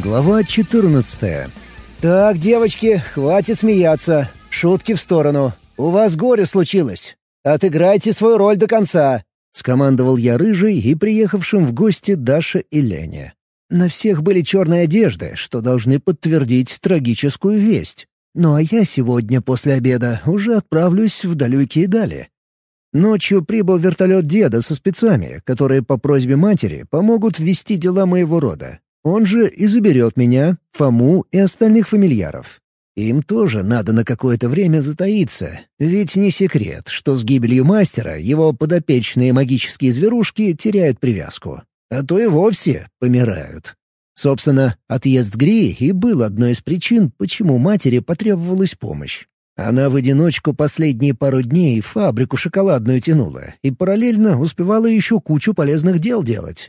Глава 14. «Так, девочки, хватит смеяться. Шутки в сторону. У вас горе случилось. Отыграйте свою роль до конца», — скомандовал я рыжий и приехавшим в гости Даша и Леня. На всех были черные одежды, что должны подтвердить трагическую весть. Ну а я сегодня после обеда уже отправлюсь в далекие дали. Ночью прибыл вертолет деда со спецами, которые по просьбе матери помогут вести дела моего рода. Он же и заберет меня, Фому и остальных фамильяров. Им тоже надо на какое-то время затаиться, ведь не секрет, что с гибелью мастера его подопечные магические зверушки теряют привязку, а то и вовсе помирают. Собственно, отъезд Гри и был одной из причин, почему матери потребовалась помощь. Она в одиночку последние пару дней фабрику шоколадную тянула и параллельно успевала еще кучу полезных дел делать.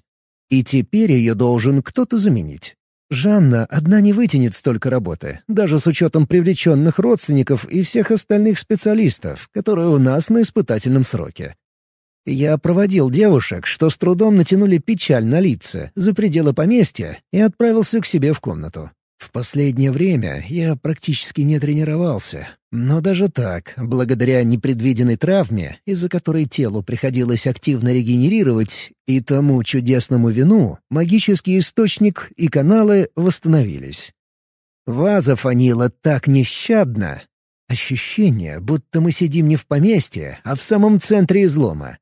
И теперь ее должен кто-то заменить. Жанна одна не вытянет столько работы, даже с учетом привлеченных родственников и всех остальных специалистов, которые у нас на испытательном сроке. Я проводил девушек, что с трудом натянули печаль на лица, за пределы поместья, и отправился к себе в комнату. В последнее время я практически не тренировался, но даже так, благодаря непредвиденной травме, из-за которой телу приходилось активно регенерировать, и тому чудесному вину, магический источник и каналы восстановились. Ваза фанила так нещадно. Ощущение, будто мы сидим не в поместье, а в самом центре излома.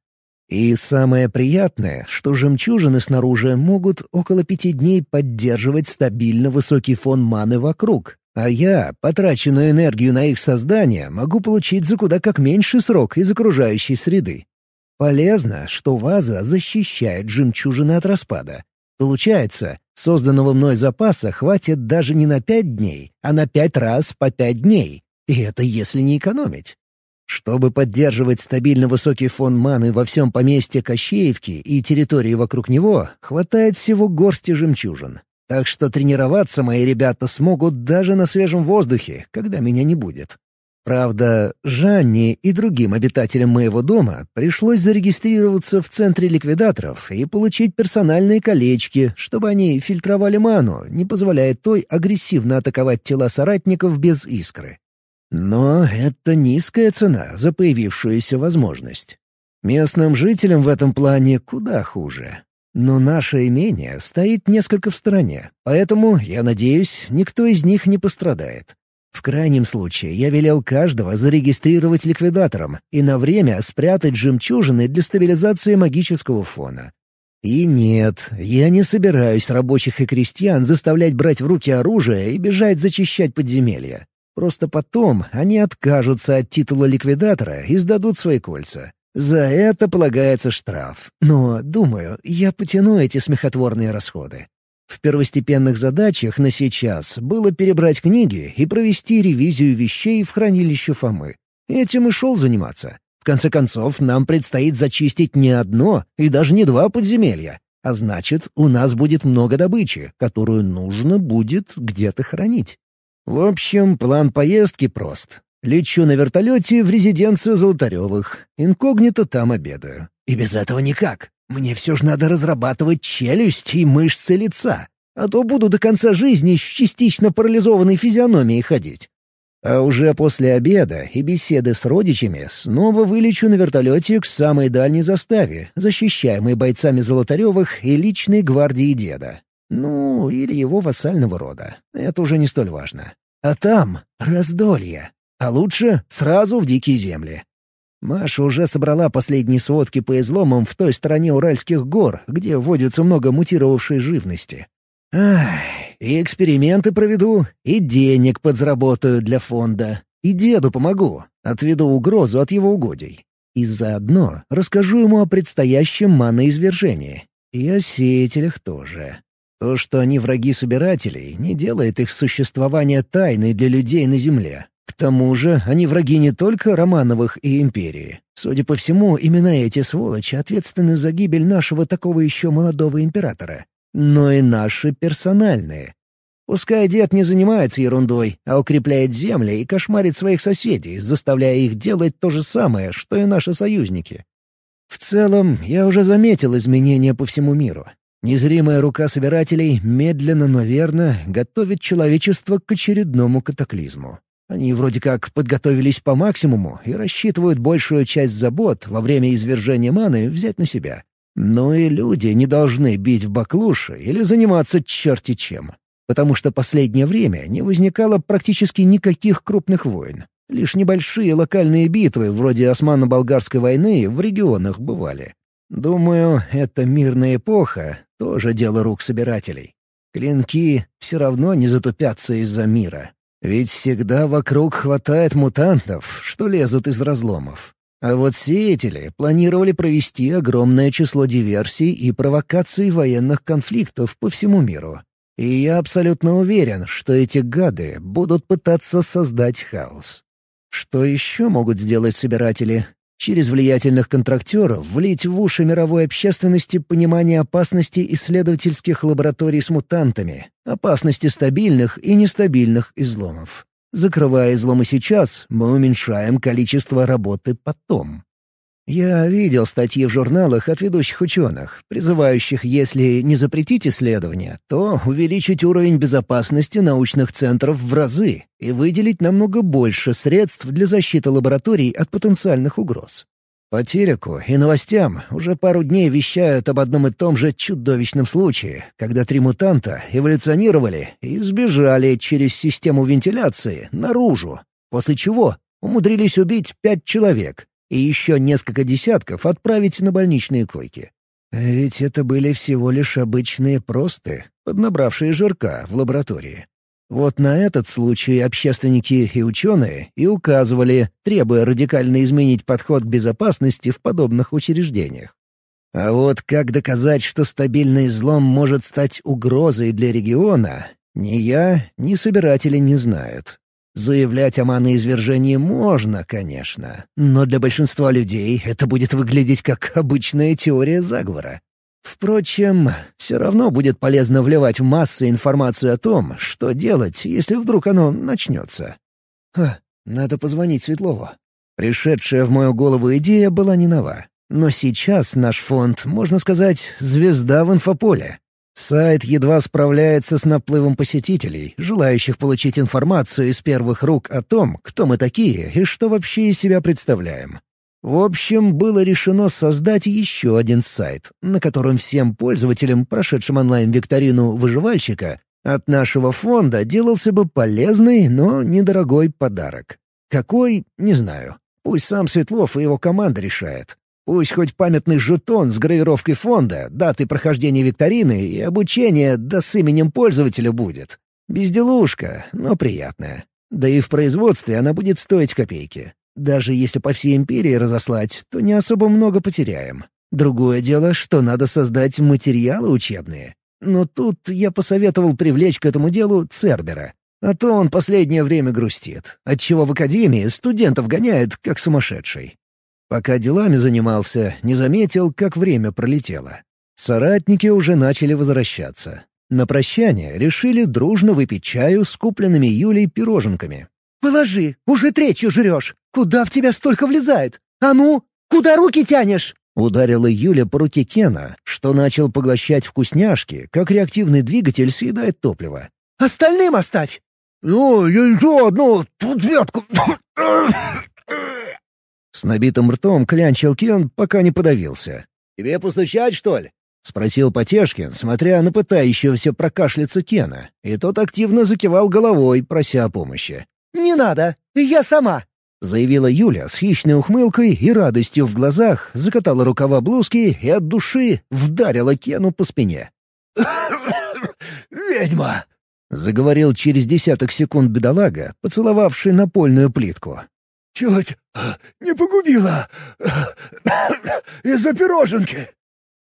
И самое приятное, что жемчужины снаружи могут около пяти дней поддерживать стабильно высокий фон маны вокруг, а я потраченную энергию на их создание могу получить за куда как меньший срок из окружающей среды. Полезно, что ваза защищает жемчужины от распада. Получается, созданного мной запаса хватит даже не на пять дней, а на пять раз по пять дней. И это если не экономить. Чтобы поддерживать стабильно высокий фон маны во всем поместье Кощеевки и территории вокруг него, хватает всего горсти жемчужин. Так что тренироваться мои ребята смогут даже на свежем воздухе, когда меня не будет. Правда, Жанне и другим обитателям моего дома пришлось зарегистрироваться в центре ликвидаторов и получить персональные колечки, чтобы они фильтровали ману, не позволяя той агрессивно атаковать тела соратников без искры. Но это низкая цена за появившуюся возможность. Местным жителям в этом плане куда хуже. Но наше имение стоит несколько в стороне, поэтому, я надеюсь, никто из них не пострадает. В крайнем случае я велел каждого зарегистрировать ликвидатором и на время спрятать жемчужины для стабилизации магического фона. И нет, я не собираюсь рабочих и крестьян заставлять брать в руки оружие и бежать зачищать подземелья. Просто потом они откажутся от титула ликвидатора и сдадут свои кольца. За это полагается штраф. Но, думаю, я потяну эти смехотворные расходы. В первостепенных задачах на сейчас было перебрать книги и провести ревизию вещей в хранилище Фомы. Этим и шел заниматься. В конце концов, нам предстоит зачистить не одно и даже не два подземелья. А значит, у нас будет много добычи, которую нужно будет где-то хранить. В общем, план поездки прост. Лечу на вертолете в резиденцию Золотаревых. Инкогнито там обедаю. И без этого никак. Мне все же надо разрабатывать челюсть и мышцы лица. А то буду до конца жизни с частично парализованной физиономией ходить. А уже после обеда и беседы с родичами снова вылечу на вертолете к самой дальней заставе, защищаемой бойцами Золотаревых и личной гвардии деда. Ну, или его вассального рода. Это уже не столь важно. А там — раздолье. А лучше сразу в дикие земли. Маша уже собрала последние сводки по изломам в той стороне Уральских гор, где водится много мутировавшей живности. Ах, и эксперименты проведу, и денег подзаработаю для фонда, и деду помогу, отведу угрозу от его угодий. И заодно расскажу ему о предстоящем маноизвержении. И о сеятелях тоже. То, что они враги собирателей, не делает их существование тайной для людей на Земле. К тому же они враги не только Романовых и Империи. Судя по всему, именно эти сволочи ответственны за гибель нашего такого еще молодого императора. Но и наши персональные. Пускай дед не занимается ерундой, а укрепляет земли и кошмарит своих соседей, заставляя их делать то же самое, что и наши союзники. В целом, я уже заметил изменения по всему миру. Незримая рука собирателей медленно, но верно готовит человечество к очередному катаклизму. Они вроде как подготовились по максимуму и рассчитывают большую часть забот во время извержения маны взять на себя. Но и люди не должны бить в баклуши или заниматься черти чем. Потому что последнее время не возникало практически никаких крупных войн. Лишь небольшие локальные битвы, вроде Османо-Болгарской войны, в регионах бывали. Думаю, эта мирная эпоха — тоже дело рук собирателей. Клинки все равно не затупятся из-за мира. Ведь всегда вокруг хватает мутантов, что лезут из разломов. А вот сеятели планировали провести огромное число диверсий и провокаций военных конфликтов по всему миру. И я абсолютно уверен, что эти гады будут пытаться создать хаос. Что еще могут сделать собиратели? Через влиятельных контрактеров влить в уши мировой общественности понимание опасности исследовательских лабораторий с мутантами, опасности стабильных и нестабильных изломов. Закрывая изломы сейчас, мы уменьшаем количество работы потом. Я видел статьи в журналах от ведущих ученых, призывающих, если не запретить исследования, то увеличить уровень безопасности научных центров в разы и выделить намного больше средств для защиты лабораторий от потенциальных угроз. По телеку и новостям уже пару дней вещают об одном и том же чудовищном случае, когда три мутанта эволюционировали и сбежали через систему вентиляции наружу, после чего умудрились убить пять человек, и еще несколько десятков отправить на больничные койки. Ведь это были всего лишь обычные просты, поднабравшие жирка в лаборатории. Вот на этот случай общественники и ученые и указывали, требуя радикально изменить подход к безопасности в подобных учреждениях. А вот как доказать, что стабильный взлом может стать угрозой для региона, ни я, ни собиратели не знают. Заявлять о маноизвержении можно, конечно, но для большинства людей это будет выглядеть как обычная теория заговора. Впрочем, все равно будет полезно вливать в массы информацию о том, что делать, если вдруг оно начнется. Ха, надо позвонить Светлову. Пришедшая в мою голову идея была не нова. Но сейчас наш фонд, можно сказать, звезда в инфополе. Сайт едва справляется с наплывом посетителей, желающих получить информацию из первых рук о том, кто мы такие и что вообще из себя представляем. В общем, было решено создать еще один сайт, на котором всем пользователям, прошедшим онлайн-викторину выживальщика, от нашего фонда делался бы полезный, но недорогой подарок. Какой — не знаю. Пусть сам Светлов и его команда решает. Пусть хоть памятный жетон с гравировкой фонда, даты прохождения викторины и обучения да с именем пользователя будет. Безделушка, но приятная. Да и в производстве она будет стоить копейки. Даже если по всей империи разослать, то не особо много потеряем. Другое дело, что надо создать материалы учебные. Но тут я посоветовал привлечь к этому делу Цербера. А то он последнее время грустит, отчего в академии студентов гоняет, как сумасшедший. Пока делами занимался, не заметил, как время пролетело. Соратники уже начали возвращаться. На прощание решили дружно выпить чаю с купленными Юлей пироженками. «Положи, уже третью жрешь! Куда в тебя столько влезает? А ну, куда руки тянешь?» Ударила Юля по руке Кена, что начал поглощать вкусняшки, как реактивный двигатель съедает топливо. «Остальным оставь!» «Ну, еще одну тут ветку!» С набитым ртом клянчил Кен, пока не подавился. «Тебе постучать, что ли?» — спросил Потешкин, смотря на пытающегося прокашляться Кена, и тот активно закивал головой, прося о помощи. «Не надо, я сама!» — заявила Юля с хищной ухмылкой и радостью в глазах, закатала рукава блузки и от души вдарила Кену по спине. «Ведьма!» — заговорил через десяток секунд бедолага, поцеловавший напольную плитку. Чуть не погубила из-за пироженки.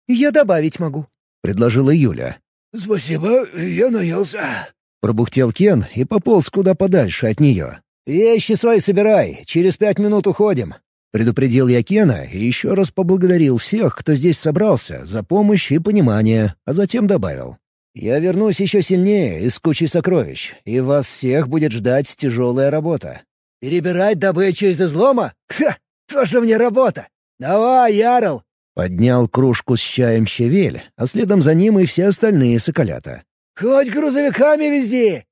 Я добавить могу, — предложила Юля. Спасибо, я наелся. Пробухтел Кен и пополз куда подальше от нее. «Вещи свои собирай, через пять минут уходим», — предупредил я Кена и еще раз поблагодарил всех, кто здесь собрался, за помощь и понимание, а затем добавил. «Я вернусь еще сильнее и с кучей сокровищ, и вас всех будет ждать тяжелая работа. Перебирать добычу из излома? Ха, тоже мне работа. Давай, Ярл, Поднял кружку с чаем щавель, а следом за ним и все остальные соколята. «Хоть грузовиками вези!»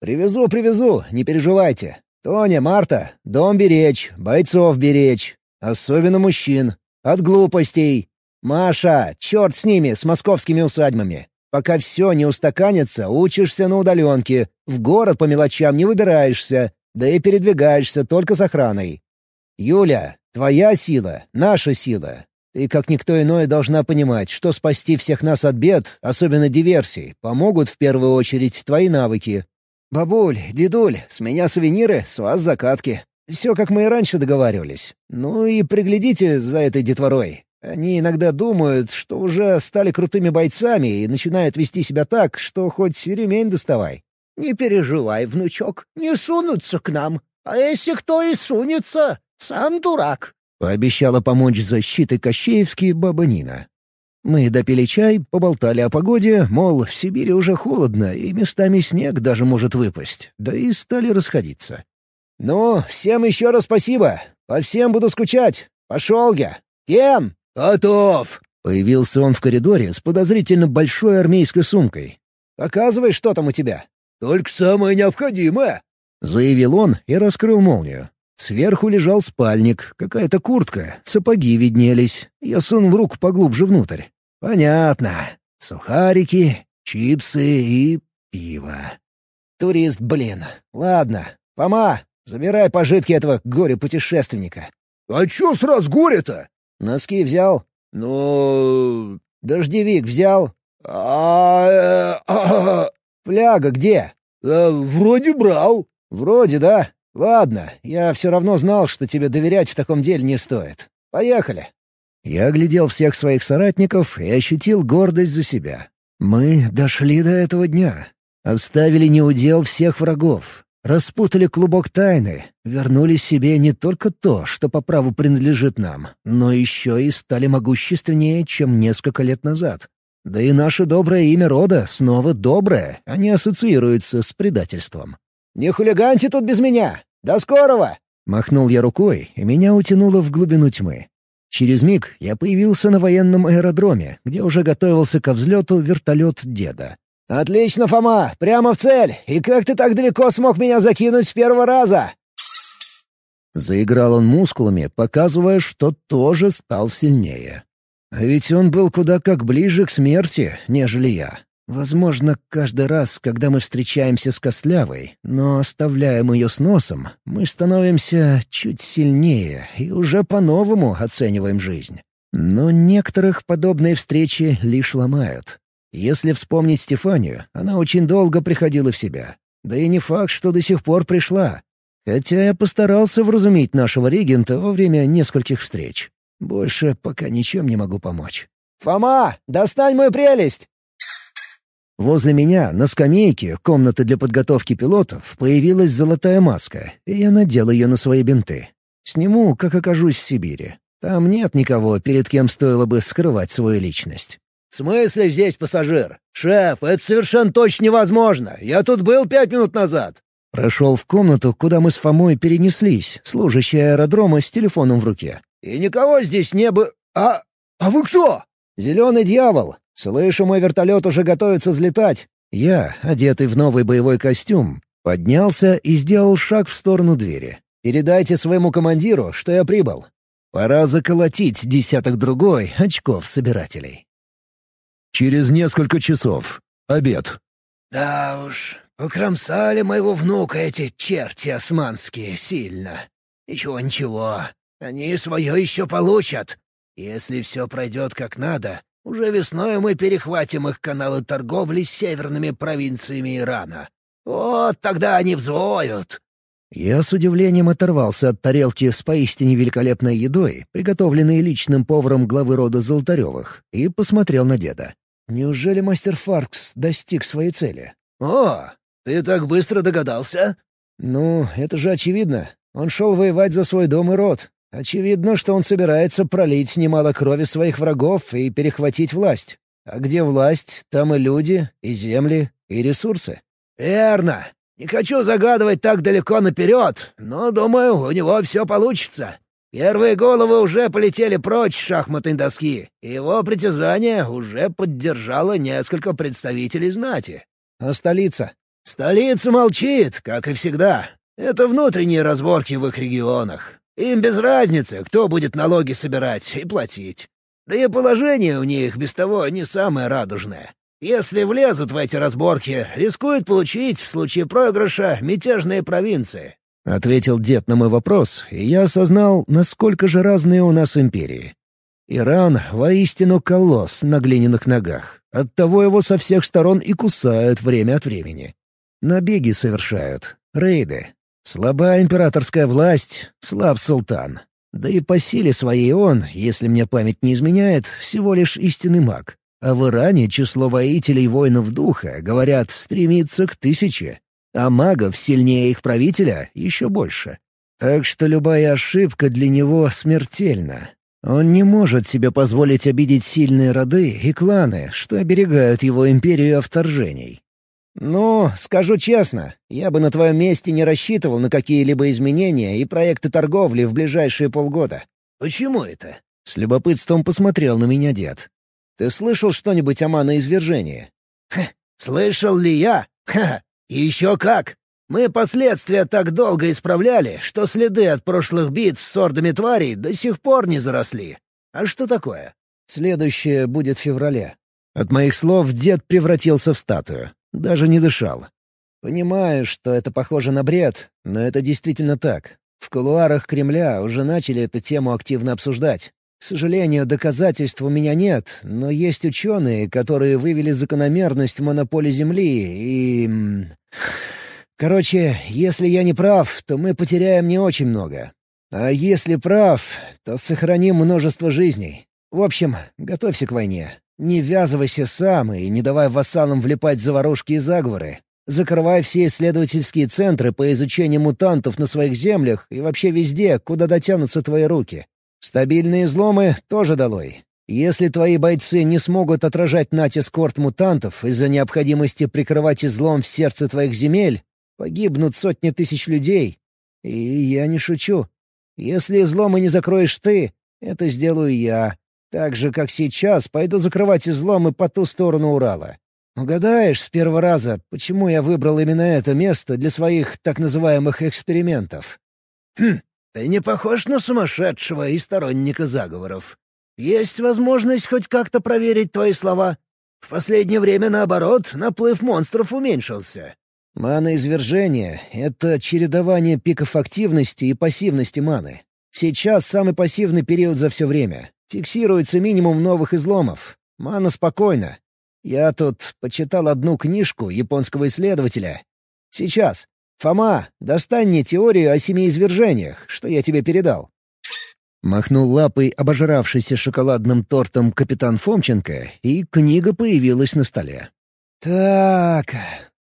«Привезу, привезу, не переживайте. Тоня, Марта, дом беречь, бойцов беречь. Особенно мужчин. От глупостей. Маша, черт с ними, с московскими усадьбами. Пока все не устаканится, учишься на удаленке, в город по мелочам не выбираешься, да и передвигаешься только с охраной. Юля, твоя сила — наша сила. Ты, как никто иной, должна понимать, что спасти всех нас от бед, особенно диверсий, помогут в первую очередь твои навыки. Бабуль, дедуль, с меня сувениры, с вас закатки. Все, как мы и раньше договаривались. Ну и приглядите за этой детворой. Они иногда думают, что уже стали крутыми бойцами и начинают вести себя так, что хоть ремень доставай. «Не переживай, внучок, не сунутся к нам. А если кто и сунется, сам дурак», — пообещала помочь с защитой Кощеевски баба Нина. Мы допили чай, поболтали о погоде, мол, в Сибири уже холодно, и местами снег даже может выпасть, да и стали расходиться. «Ну, всем еще раз спасибо. По всем буду скучать. Пошел я. Кен!» «Готов!» Появился он в коридоре с подозрительно большой армейской сумкой. «Показывай, что там у тебя». «Только самое необходимое», — заявил он и раскрыл молнию. Сверху лежал спальник, какая-то куртка, сапоги виднелись. Я сунул руку поглубже внутрь. «Понятно. Сухарики, чипсы и пиво». «Турист, блин. Ладно. Пома, забирай пожитки этого горе-путешественника». «А чё сразу горе-то?» «Носки взял?» «Ну...» «Дождевик взял?» «А... э, а...» «Фляга где?» э, «Вроде брал». «Вроде, да. Ладно, я все равно знал, что тебе доверять в таком деле не стоит. Поехали». Я оглядел всех своих соратников и ощутил гордость за себя. Мы дошли до этого дня. Оставили неудел всех врагов. Распутали клубок тайны, вернули себе не только то, что по праву принадлежит нам, но еще и стали могущественнее, чем несколько лет назад. Да и наше доброе имя рода снова доброе, а не ассоциируется с предательством. «Не хулиганьте тут без меня! До скорого!» Махнул я рукой, и меня утянуло в глубину тьмы. Через миг я появился на военном аэродроме, где уже готовился ко взлету вертолет деда. «Отлично, Фома! Прямо в цель! И как ты так далеко смог меня закинуть с первого раза?» Заиграл он мускулами, показывая, что тоже стал сильнее. А ведь он был куда как ближе к смерти, нежели я. Возможно, каждый раз, когда мы встречаемся с Костлявой, но оставляем ее с носом, мы становимся чуть сильнее и уже по-новому оцениваем жизнь. Но некоторых подобные встречи лишь ломают. Если вспомнить Стефанию, она очень долго приходила в себя. Да и не факт, что до сих пор пришла. Хотя я постарался вразумить нашего регента во время нескольких встреч. Больше пока ничем не могу помочь. «Фома, достань мою прелесть!» Возле меня, на скамейке, комнаты для подготовки пилотов, появилась золотая маска, и я надел ее на свои бинты. Сниму, как окажусь в Сибири. Там нет никого, перед кем стоило бы скрывать свою личность. «В смысле здесь пассажир? Шеф, это совершенно точно невозможно. Я тут был пять минут назад». Прошел в комнату, куда мы с Фомой перенеслись, служащий аэродрома с телефоном в руке. «И никого здесь не бы... А... А вы кто?» «Зеленый дьявол. Слышу, мой вертолет уже готовится взлетать». Я, одетый в новый боевой костюм, поднялся и сделал шаг в сторону двери. «Передайте своему командиру, что я прибыл. Пора заколотить десяток-другой очков собирателей». Через несколько часов. Обед. «Да уж, покромсали моего внука эти черти османские сильно. Ничего-ничего, они свое еще получат. Если все пройдет как надо, уже весной мы перехватим их каналы торговли с северными провинциями Ирана. Вот тогда они взвоют. Я с удивлением оторвался от тарелки с поистине великолепной едой, приготовленной личным поваром главы рода Золотаревых, и посмотрел на деда. Неужели мастер Фаркс достиг своей цели? «О, ты так быстро догадался?» «Ну, это же очевидно. Он шел воевать за свой дом и род. Очевидно, что он собирается пролить немало крови своих врагов и перехватить власть. А где власть, там и люди, и земли, и ресурсы». «Верно. Не хочу загадывать так далеко наперед, но, думаю, у него все получится. Первые головы уже полетели прочь с шахматной доски, и его притязание уже поддержало несколько представителей знати. А столица? Столица молчит, как и всегда. Это внутренние разборки в их регионах. Им без разницы, кто будет налоги собирать и платить. Да и положение у них без того не самое радужное. Если влезут в эти разборки, рискуют получить в случае проигрыша мятежные провинции. — ответил дед на мой вопрос, и я осознал, насколько же разные у нас империи. Иран — воистину колосс на глиняных ногах. Оттого его со всех сторон и кусают время от времени. Набеги совершают, рейды. Слаба императорская власть, слаб султан. Да и по силе своей он, если мне память не изменяет, всего лишь истинный маг. А в Иране число воителей воинов духа, говорят, стремится к тысяче а магов сильнее их правителя еще больше. Так что любая ошибка для него смертельна. Он не может себе позволить обидеть сильные роды и кланы, что оберегают его империю от вторжений. «Ну, скажу честно, я бы на твоем месте не рассчитывал на какие-либо изменения и проекты торговли в ближайшие полгода». «Почему это?» — с любопытством посмотрел на меня дед. «Ты слышал что-нибудь о маноизвержении?» «Слышал ли я? Ха! еще как! Мы последствия так долго исправляли, что следы от прошлых битв с сордами тварей до сих пор не заросли. А что такое? Следующее будет в феврале. От моих слов дед превратился в статую. Даже не дышал. Понимаю, что это похоже на бред, но это действительно так. В кулуарах Кремля уже начали эту тему активно обсуждать. К сожалению, доказательств у меня нет, но есть ученые, которые вывели закономерность монополии Земли и... Короче, если я не прав, то мы потеряем не очень много. А если прав, то сохраним множество жизней. В общем, готовься к войне. Не ввязывайся сам и не давай вассалам влипать в заварушки и заговоры. Закрывай все исследовательские центры по изучению мутантов на своих землях и вообще везде, куда дотянутся твои руки. Стабильные изломы тоже долой. Если твои бойцы не смогут отражать натиск орд-мутантов из-за необходимости прикрывать излом в сердце твоих земель, погибнут сотни тысяч людей. И я не шучу. Если изломы не закроешь ты, это сделаю я. Так же, как сейчас, пойду закрывать изломы по ту сторону Урала. Угадаешь с первого раза, почему я выбрал именно это место для своих так называемых экспериментов? Хм, ты не похож на сумасшедшего и сторонника заговоров. Есть возможность хоть как-то проверить твои слова? В последнее время, наоборот, наплыв монстров уменьшился». Мана-извержение — это чередование пиков активности и пассивности маны. Сейчас самый пассивный период за все время. Фиксируется минимум новых изломов. Мана спокойна. Я тут почитал одну книжку японского исследователя. Сейчас. «Фома, достань мне теорию о семи извержениях, что я тебе передал». Махнул лапой обожравшийся шоколадным тортом капитан Фомченко, и книга появилась на столе. «Так,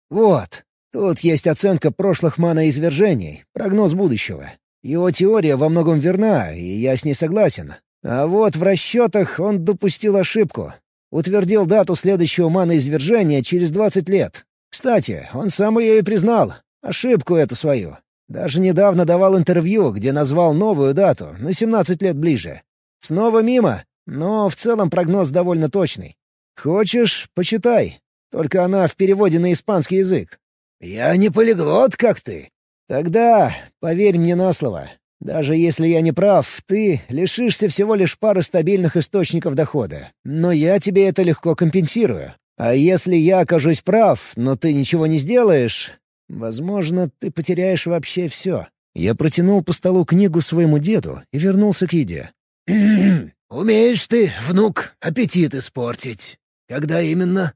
вот. Тут есть оценка прошлых маноизвержений, прогноз будущего. Его теория во многом верна, и я с ней согласен. А вот в расчетах он допустил ошибку. Утвердил дату следующего маноизвержения через 20 лет. Кстати, он сам ее и признал. Ошибку эту свою. Даже недавно давал интервью, где назвал новую дату, на 17 лет ближе. Снова мимо, но в целом прогноз довольно точный. Хочешь — почитай. Только она в переводе на испанский язык. «Я не полиглот, как ты». «Тогда поверь мне на слово. Даже если я не прав, ты лишишься всего лишь пары стабильных источников дохода. Но я тебе это легко компенсирую. А если я окажусь прав, но ты ничего не сделаешь, Возможно, ты потеряешь вообще все. Я протянул по столу книгу своему деду и вернулся к еде. «Умеешь ты, внук, аппетит испортить. Когда именно?»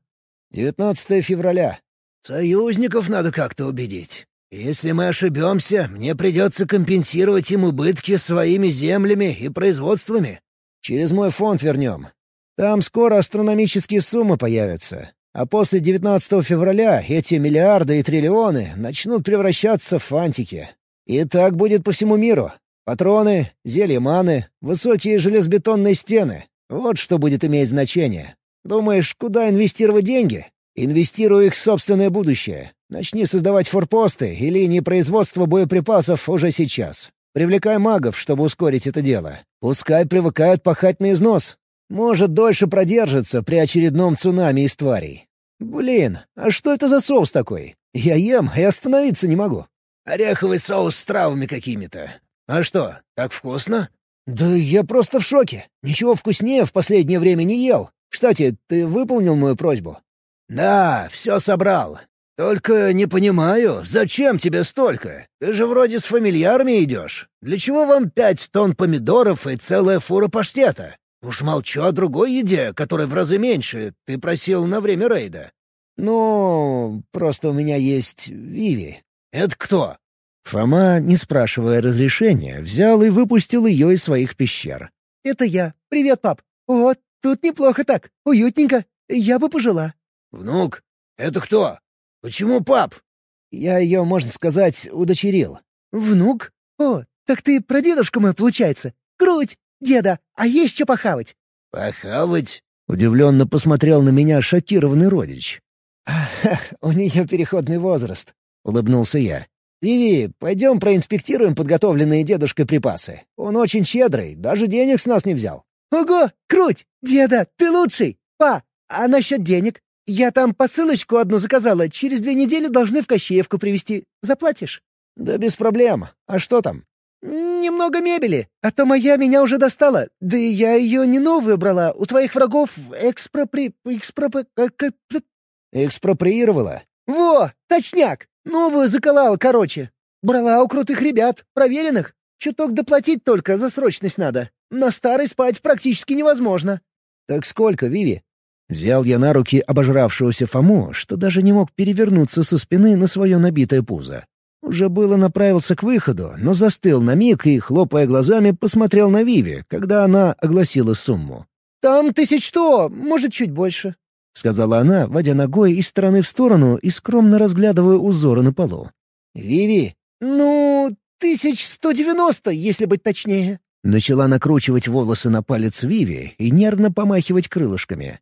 «19 февраля». «Союзников надо как-то убедить. Если мы ошибемся, мне придется компенсировать им убытки своими землями и производствами». «Через мой фонд вернем. Там скоро астрономические суммы появятся. А после 19 февраля эти миллиарды и триллионы начнут превращаться в фантики. И так будет по всему миру. Патроны, зелья маны, высокие железобетонные стены. Вот что будет иметь значение. Думаешь, куда инвестировать деньги? Инвестируй их в собственное будущее. Начни создавать форпосты и линии производства боеприпасов уже сейчас. Привлекай магов, чтобы ускорить это дело. Пускай привыкают пахать на износ. Может, дольше продержится при очередном цунами из тварей. Блин, а что это за соус такой? Я ем и остановиться не могу. Ореховый соус с травами какими-то. А что, так вкусно? Да я просто в шоке. Ничего вкуснее в последнее время не ел. Кстати, ты выполнил мою просьбу? Да, все собрал. Только не понимаю, зачем тебе столько? Ты же вроде с фамильярами идешь. Для чего вам пять тонн помидоров и целая фура паштета? Уж молчу о другой еде, которая в разы меньше. Ты просил на время рейда. Ну, просто у меня есть Виви. Это кто? Фома, не спрашивая разрешения, взял и выпустил ее из своих пещер. «Это я. Привет, пап. Вот, тут неплохо так. Уютненько. Я бы пожила». «Внук? Это кто? Почему пап?» «Я ее, можно сказать, удочерил». «Внук? О, так ты про дедушку мой, получается. Грудь, деда, а есть что похавать?» «Похавать?» — удивленно посмотрел на меня шокированный родич. «У нее переходный возраст», — улыбнулся я. «Виви, пойдем проинспектируем подготовленные дедушкой припасы. Он очень щедрый, даже денег с нас не взял». «Ого, круть! Деда, ты лучший! Па, а насчет денег? Я там посылочку одну заказала, через две недели должны в Кощеевку привезти. Заплатишь?» «Да без проблем. А что там?» «Немного мебели, а то моя меня уже достала. Да и я ее не новую брала. У твоих врагов экспропри... экспропри... «Экспроприировала?» «Во, точняк! Новую заколала, короче. Брала у крутых ребят, проверенных. Чуток доплатить только, за срочность надо. На старой спать практически невозможно». «Так сколько, Виви?» Взял я на руки обожравшегося Фому, что даже не мог перевернуться со спины на свое набитое пузо. Уже было направился к выходу, но застыл на миг и, хлопая глазами, посмотрел на Виви, когда она огласила сумму. «Там тысяч сто, может, чуть больше», — сказала она, водя ногой из стороны в сторону и скромно разглядывая узоры на полу. «Виви!» «Ну, тысяч сто девяносто, если быть точнее». Начала накручивать волосы на палец Виви и нервно помахивать крылышками.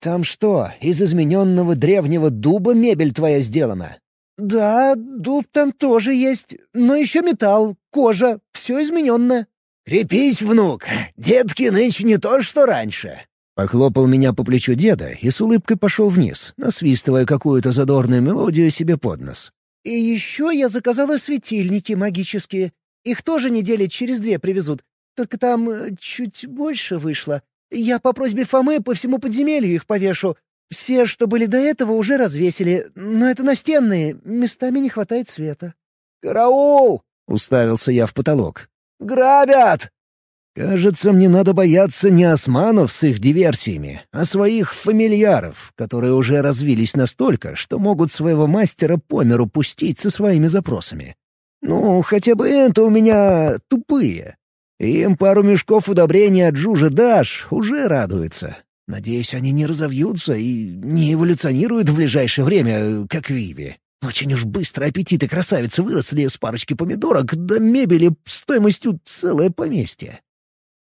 «Там что, из измененного древнего дуба мебель твоя сделана?» «Да, дуб там тоже есть, но еще металл, кожа, все измененное». «Крепись, внук, детки нынче не то, что раньше». Похлопал меня по плечу деда и с улыбкой пошел вниз, насвистывая какую-то задорную мелодию себе под нос. «И еще я заказала светильники магические. Их тоже недели через две привезут. Только там э, чуть больше вышло. Я по просьбе Фомы по всему подземелью их повешу. Все, что были до этого, уже развесили, но это настенные, местами не хватает света». «Караул!» — уставился я в потолок. «Грабят!» Кажется, мне надо бояться не османов с их диверсиями, а своих фамильяров, которые уже развились настолько, что могут своего мастера по миру пустить со своими запросами. Ну, хотя бы это у меня тупые. Им пару мешков удобрения от Джужа дашь, уже радуется. Надеюсь, они не разовьются и не эволюционируют в ближайшее время, как Виви. Очень уж быстро аппетиты красавицы выросли с парочки помидорок до мебели стоимостью целое поместье.